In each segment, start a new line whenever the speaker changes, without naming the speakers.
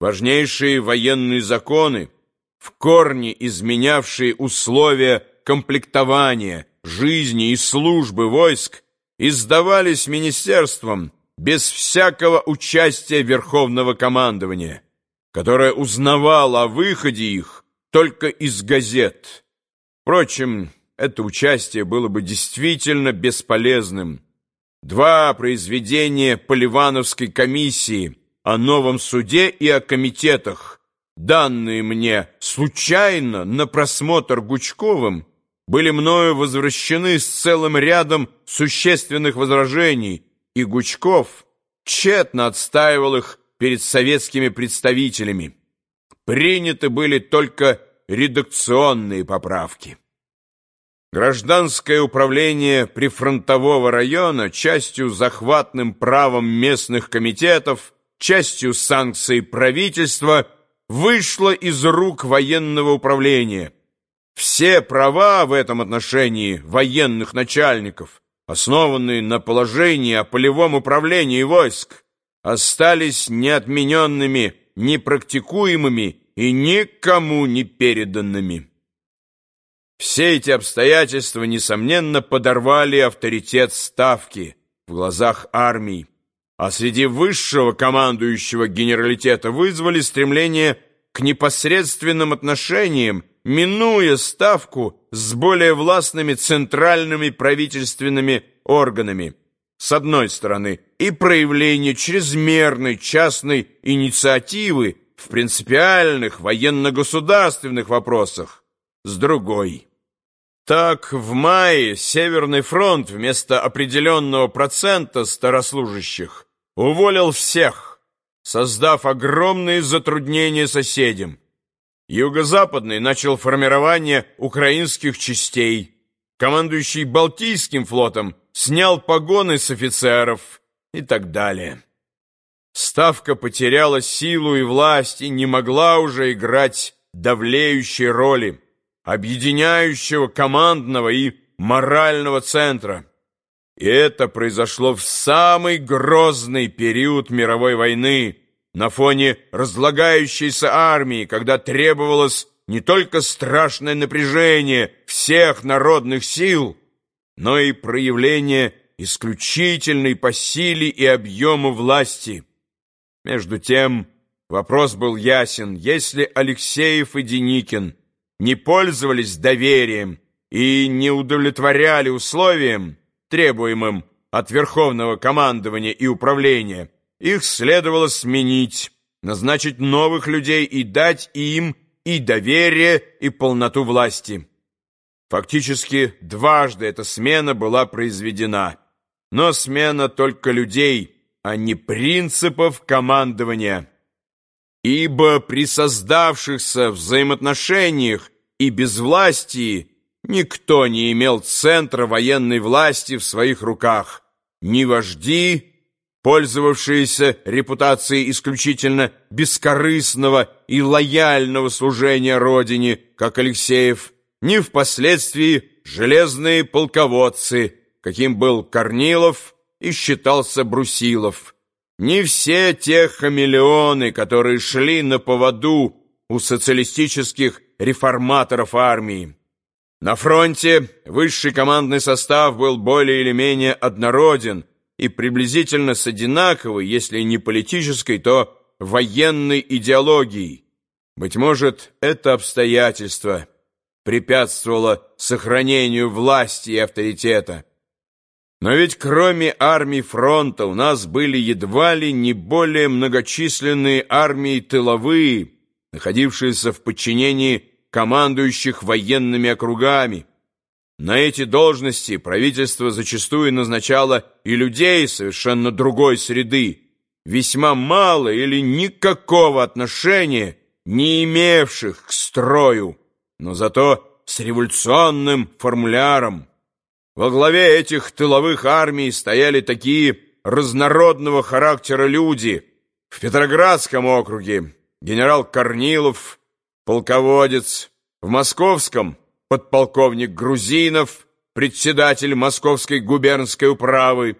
важнейшие военные законы, в корне изменявшие условия комплектования, жизни и службы войск, издавались министерством без всякого участия Верховного командования, которое узнавало о выходе их только из газет. Впрочем, это участие было бы действительно бесполезным. Два произведения Поливановской комиссии о новом суде и о комитетах, данные мне случайно на просмотр Гучковым, были мною возвращены с целым рядом существенных возражений, и Гучков тщетно отстаивал их перед советскими представителями. Приняты были только редакционные поправки. Гражданское управление прифронтового района частью захватным правом местных комитетов, частью санкций правительства вышло из рук военного управления. Все права в этом отношении военных начальников, основанные на положении о полевом управлении войск, остались неотмененными, непрактикуемыми и никому не переданными. Все эти обстоятельства, несомненно, подорвали авторитет Ставки в глазах армии, а среди высшего командующего генералитета вызвали стремление к непосредственным отношениям, минуя Ставку с более властными центральными правительственными органами, с одной стороны, и проявление чрезмерной частной инициативы в принципиальных военно-государственных вопросах, с другой. Так, в мае Северный фронт вместо определенного процента старослужащих уволил всех, создав огромные затруднения соседям. Юго-Западный начал формирование украинских частей. Командующий Балтийским флотом снял погоны с офицеров и так далее. Ставка потеряла силу и власть и не могла уже играть давлеющей роли объединяющего командного и морального центра. И это произошло в самый грозный период мировой войны, на фоне разлагающейся армии, когда требовалось не только страшное напряжение всех народных сил, но и проявление исключительной по силе и объему власти. Между тем, вопрос был ясен, если Алексеев и Деникин – не пользовались доверием и не удовлетворяли условиям, требуемым от Верховного командования и управления, их следовало сменить, назначить новых людей и дать им и доверие, и полноту власти. Фактически дважды эта смена была произведена, но смена только людей, а не принципов командования. Ибо при создавшихся взаимоотношениях и безвластии никто не имел центра военной власти в своих руках, ни вожди, пользовавшиеся репутацией исключительно бескорыстного и лояльного служения Родине, как Алексеев, ни впоследствии железные полководцы, каким был Корнилов и считался Брусилов, не все те хамелеоны, которые шли на поводу у социалистических реформаторов армии. На фронте высший командный состав был более или менее однороден и приблизительно с одинаковой, если не политической, то военной идеологией. Быть может, это обстоятельство препятствовало сохранению власти и авторитета. Но ведь кроме армий фронта у нас были едва ли не более многочисленные армии тыловые, находившиеся в подчинении командующих военными округами. На эти должности правительство зачастую назначало и людей совершенно другой среды, весьма мало или никакого отношения не имевших к строю, но зато с революционным формуляром. Во главе этих тыловых армий стояли такие разнородного характера люди. В Петроградском округе генерал Корнилов, полководец, в Московском подполковник Грузинов, председатель Московской губернской управы,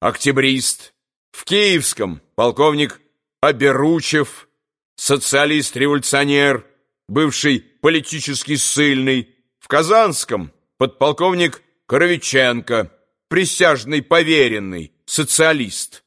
октябрист, в Киевском полковник Оберучев, социалист-революционер, бывший политический ссыльный, в Казанском подполковник Коровиченко, присяжный поверенный, социалист.